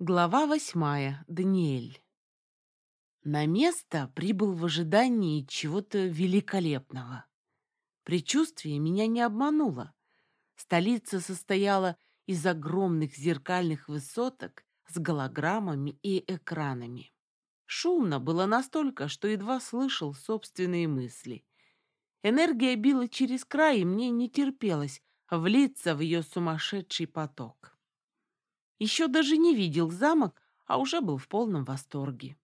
Глава восьмая. Даниэль. На место прибыл в ожидании чего-то великолепного. Предчувствие меня не обмануло. Столица состояла из огромных зеркальных высоток с голограммами и экранами. Шумно было настолько, что едва слышал собственные мысли. Энергия била через край, и мне не терпелось влиться в ее сумасшедший поток. Еще даже не видел замок, а уже был в полном восторге.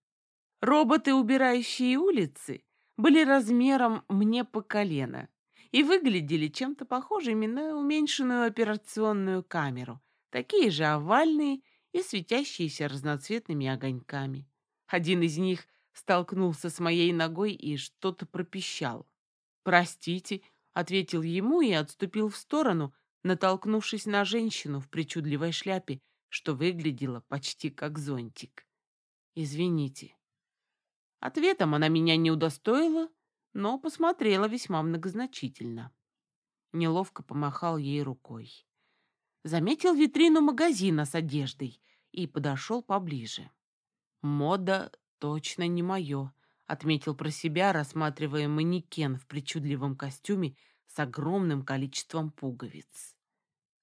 Роботы, убирающие улицы, были размером мне по колено и выглядели чем-то похожими на уменьшенную операционную камеру, такие же овальные и светящиеся разноцветными огоньками. Один из них столкнулся с моей ногой и что-то пропищал. «Простите», — ответил ему и отступил в сторону, натолкнувшись на женщину в причудливой шляпе, что выглядело почти как зонтик. «Извините». Ответом она меня не удостоила, но посмотрела весьма многозначительно. Неловко помахал ей рукой. Заметил витрину магазина с одеждой и подошел поближе. «Мода точно не мое», — отметил про себя, рассматривая манекен в причудливом костюме с огромным количеством пуговиц.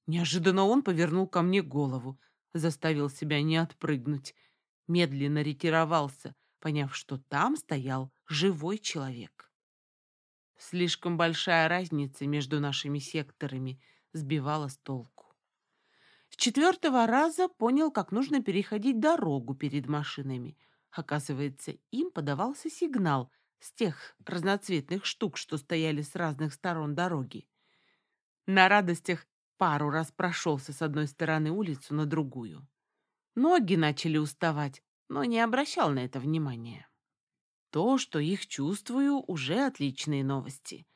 Неожиданно он повернул ко мне голову, заставил себя не отпрыгнуть. Медленно ретировался, поняв, что там стоял живой человек. Слишком большая разница между нашими секторами сбивала с толку. С четвертого раза понял, как нужно переходить дорогу перед машинами. Оказывается, им подавался сигнал с тех разноцветных штук, что стояли с разных сторон дороги. На радостях Пару раз прошелся с одной стороны улицу на другую. Ноги начали уставать, но не обращал на это внимания. То, что их чувствую, уже отличные новости.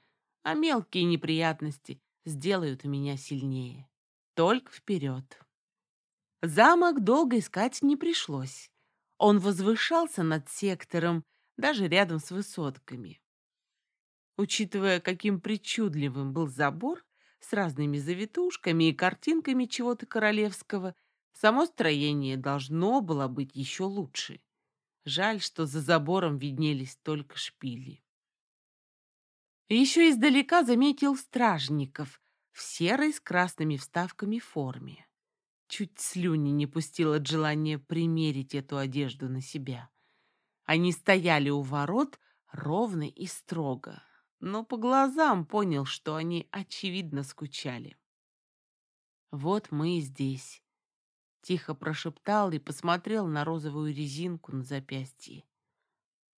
А мелкие неприятности сделают меня сильнее. Только вперед. Замок долго искать не пришлось. Он возвышался над сектором, даже рядом с высотками. Учитывая, каким причудливым был забор, с разными завитушками и картинками чего-то королевского, само строение должно было быть еще лучше. Жаль, что за забором виднелись только шпили. Еще издалека заметил стражников в серой с красными вставками форме. Чуть слюни не пустил от желания примерить эту одежду на себя. Они стояли у ворот ровно и строго, но по глазам понял, что они очевидно скучали. «Вот мы и здесь», — тихо прошептал и посмотрел на розовую резинку на запястье.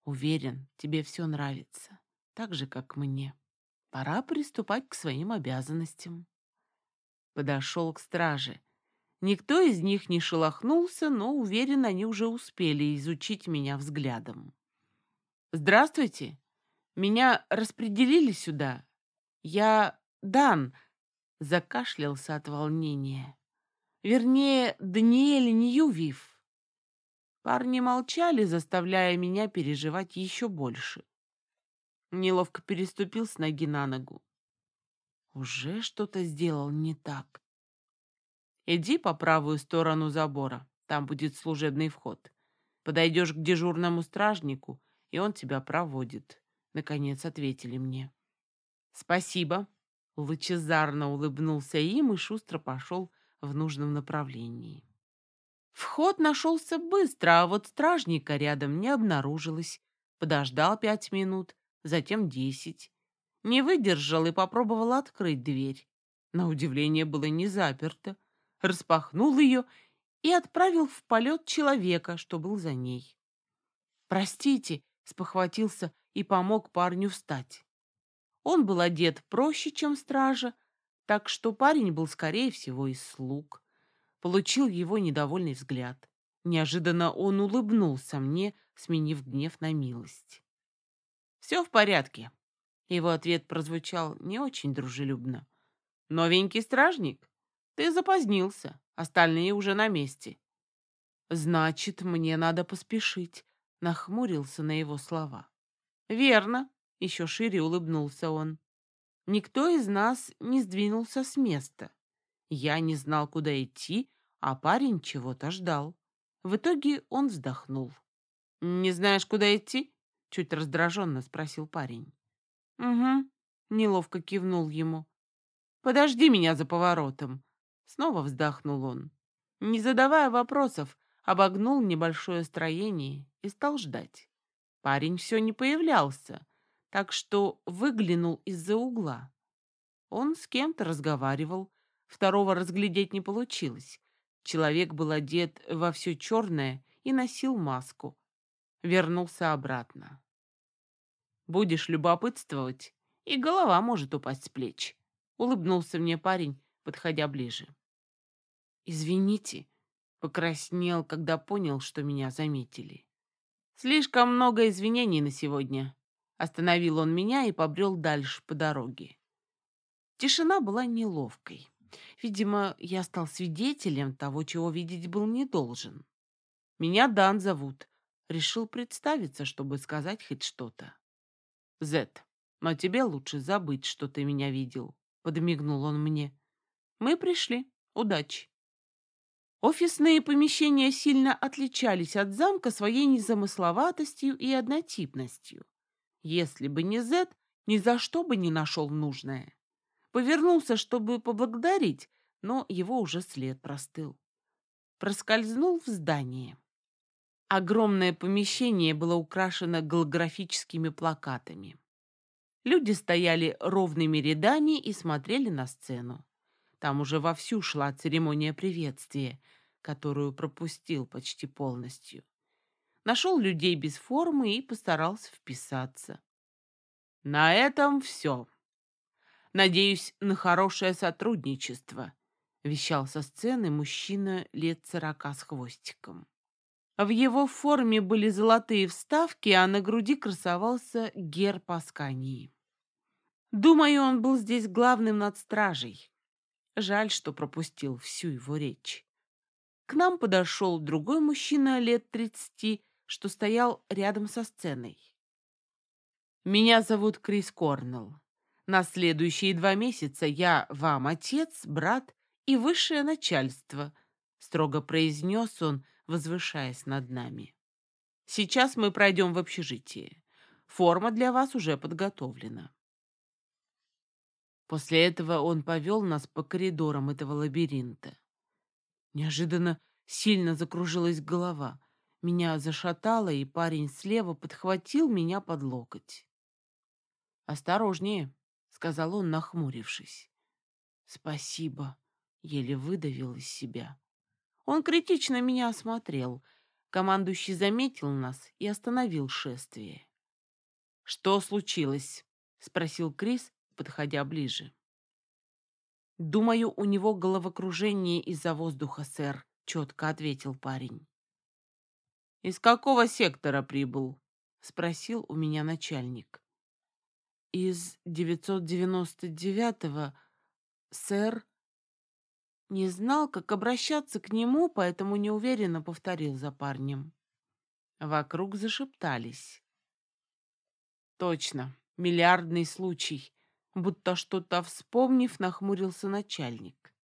«Уверен, тебе все нравится, так же, как мне. Пора приступать к своим обязанностям». Подошел к страже. Никто из них не шелохнулся, но, уверен, они уже успели изучить меня взглядом. «Здравствуйте!» Меня распределили сюда. Я Дан, закашлялся от волнения. Вернее, Даниэль Ньювив. Парни молчали, заставляя меня переживать еще больше. Неловко переступил с ноги на ногу. Уже что-то сделал не так. Иди по правую сторону забора, там будет служебный вход. Подойдешь к дежурному стражнику, и он тебя проводит. Наконец ответили мне. «Спасибо», — лучезарно улыбнулся им и шустро пошел в нужном направлении. Вход нашелся быстро, а вот стражника рядом не обнаружилось. Подождал пять минут, затем десять. Не выдержал и попробовал открыть дверь. На удивление было не заперто. Распахнул ее и отправил в полет человека, что был за ней. «Простите», — спохватился и помог парню встать. Он был одет проще, чем стража, так что парень был, скорее всего, из слуг. Получил его недовольный взгляд. Неожиданно он улыбнулся мне, сменив гнев на милость. «Все в порядке». Его ответ прозвучал не очень дружелюбно. «Новенький стражник? Ты запозднился, остальные уже на месте». «Значит, мне надо поспешить», — нахмурился на его слова. «Верно», — еще шире улыбнулся он. «Никто из нас не сдвинулся с места. Я не знал, куда идти, а парень чего-то ждал. В итоге он вздохнул. «Не знаешь, куда идти?» — чуть раздраженно спросил парень. «Угу», — неловко кивнул ему. «Подожди меня за поворотом». Снова вздохнул он. Не задавая вопросов, обогнул небольшое строение и стал ждать. Парень все не появлялся, так что выглянул из-за угла. Он с кем-то разговаривал, второго разглядеть не получилось. Человек был одет во все черное и носил маску. Вернулся обратно. «Будешь любопытствовать, и голова может упасть с плеч», — улыбнулся мне парень, подходя ближе. «Извините», — покраснел, когда понял, что меня заметили. «Слишком много извинений на сегодня», — остановил он меня и побрел дальше по дороге. Тишина была неловкой. Видимо, я стал свидетелем того, чего видеть был не должен. Меня Дан зовут. Решил представиться, чтобы сказать хоть что-то. Зет, но тебе лучше забыть, что ты меня видел. Подмигнул он мне. Мы пришли. Удачи. Офисные помещения сильно отличались от замка своей незамысловатостью и однотипностью. Если бы не Зет, ни за что бы не нашел нужное. Повернулся, чтобы поблагодарить, но его уже след простыл. Проскользнул в здание. Огромное помещение было украшено голографическими плакатами. Люди стояли ровными рядами и смотрели на сцену. Там уже вовсю шла церемония приветствия, которую пропустил почти полностью. Нашел людей без формы и постарался вписаться. На этом все. Надеюсь на хорошее сотрудничество», — вещал со сцены мужчина лет сорока с хвостиком. В его форме были золотые вставки, а на груди красовался герб Аскании. Думаю, он был здесь главным над стражей. Жаль, что пропустил всю его речь. К нам подошел другой мужчина лет тридцати, что стоял рядом со сценой. «Меня зовут Крис Корнелл. На следующие два месяца я вам отец, брат и высшее начальство, строго произнес он, возвышаясь над нами. Сейчас мы пройдем в общежитие. Форма для вас уже подготовлена. После этого он повел нас по коридорам этого лабиринта. Неожиданно сильно закружилась голова. Меня зашатало, и парень слева подхватил меня под локоть. «Осторожнее», сказал он, нахмурившись. «Спасибо», — еле выдавил из себя. Он критично меня осмотрел. Командующий заметил нас и остановил шествие. «Что случилось?» — спросил Крис, подходя ближе. «Думаю, у него головокружение из-за воздуха, сэр», — четко ответил парень. «Из какого сектора прибыл?» — спросил у меня начальник из 999-го, сэр, не знал, как обращаться к нему, поэтому неуверенно повторил за парнем. Вокруг зашептались. Точно, миллиардный случай. Будто что-то вспомнив, нахмурился начальник.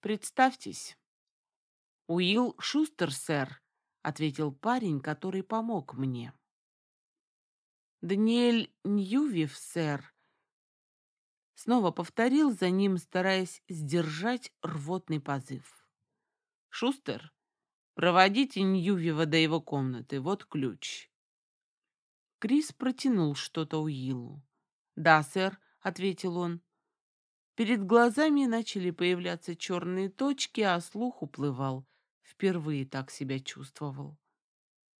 Представьтесь. Уилл Шустер, сэр, ответил парень, который помог мне. Даниэль Ньювив, сэр. Снова повторил за ним, стараясь сдержать рвотный позыв. Шустер, проводите Ньювива до его комнаты, вот ключ. Крис протянул что-то Уиллу. «Да, сэр», — ответил он. Перед глазами начали появляться черные точки, а слух уплывал. Впервые так себя чувствовал.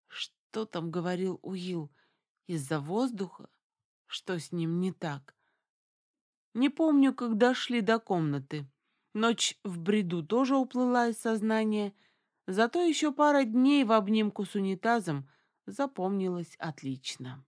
Что там говорил Уилл? Из-за воздуха? Что с ним не так? Не помню, как дошли до комнаты. Ночь в бреду тоже уплыла из сознания, зато еще пара дней в обнимку с унитазом запомнилась отлично.